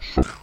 Freebase.